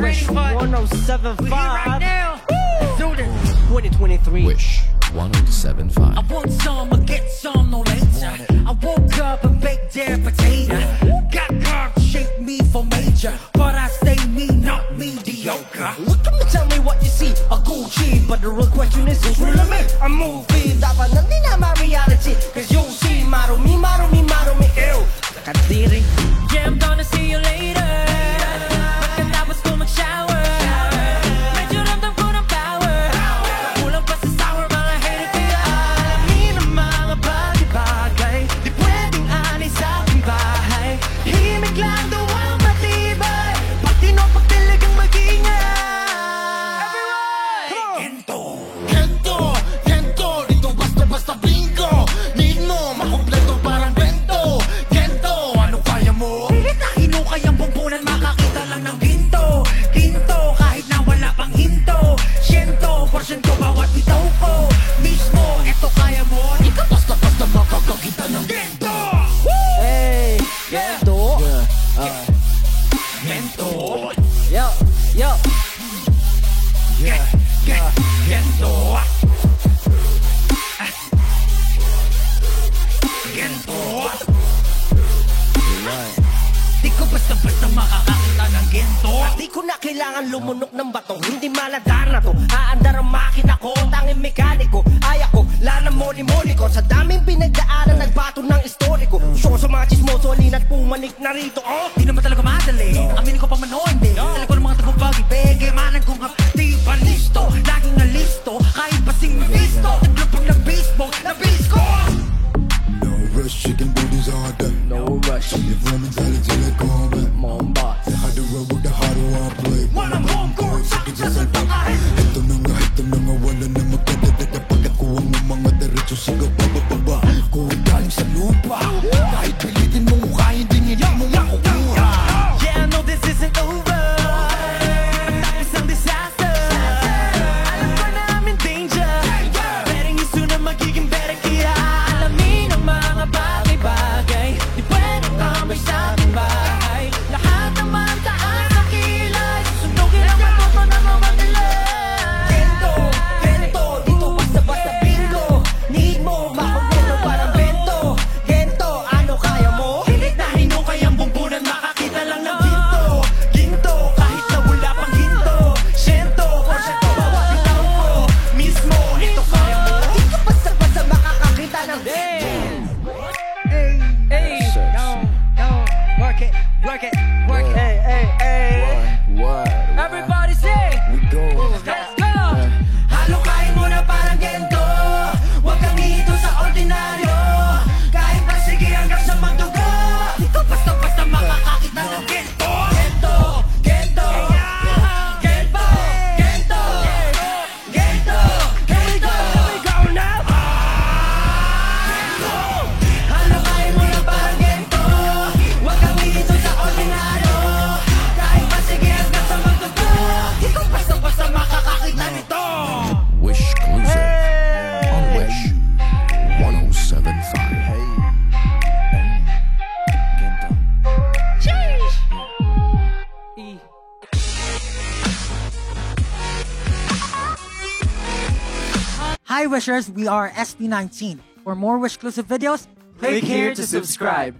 1075. right oh now. Let's do this. 2023. Wish 1075. I want some, I get some, no later. I woke up and baked their potato. Got God shaped me for major, but I stay me, not mediocre. Look at me, tell me what you see. A Gucci, but the real question is who's really me? A movie, Gento Di ko basta-basta makakakita ng ginto At di ko na kailangan lumunok ng bato. Hindi maladar na to. Aandar ang makina ko. Tanging mekaniko. Ay ako, lana moli-moli ko. Sa daming pinagdaanan Nagbato ng istoriko. Show sa mga chismoso Halina't pumanik na rito. Oh, No rush, chicken booties all day. no rush If woman tell it till it come back. Momba They had to rub with the hard one play. Walang home court Sakit sa salpangahin Ito na nga, ito na nga, wala na magkadadada Pagkakuha mo mga diretso, sigaw pa ba pa ba Kung galing sa lupa Kahit Hi Wishers, we are SB19. For more Wish exclusive videos, Click here to subscribe.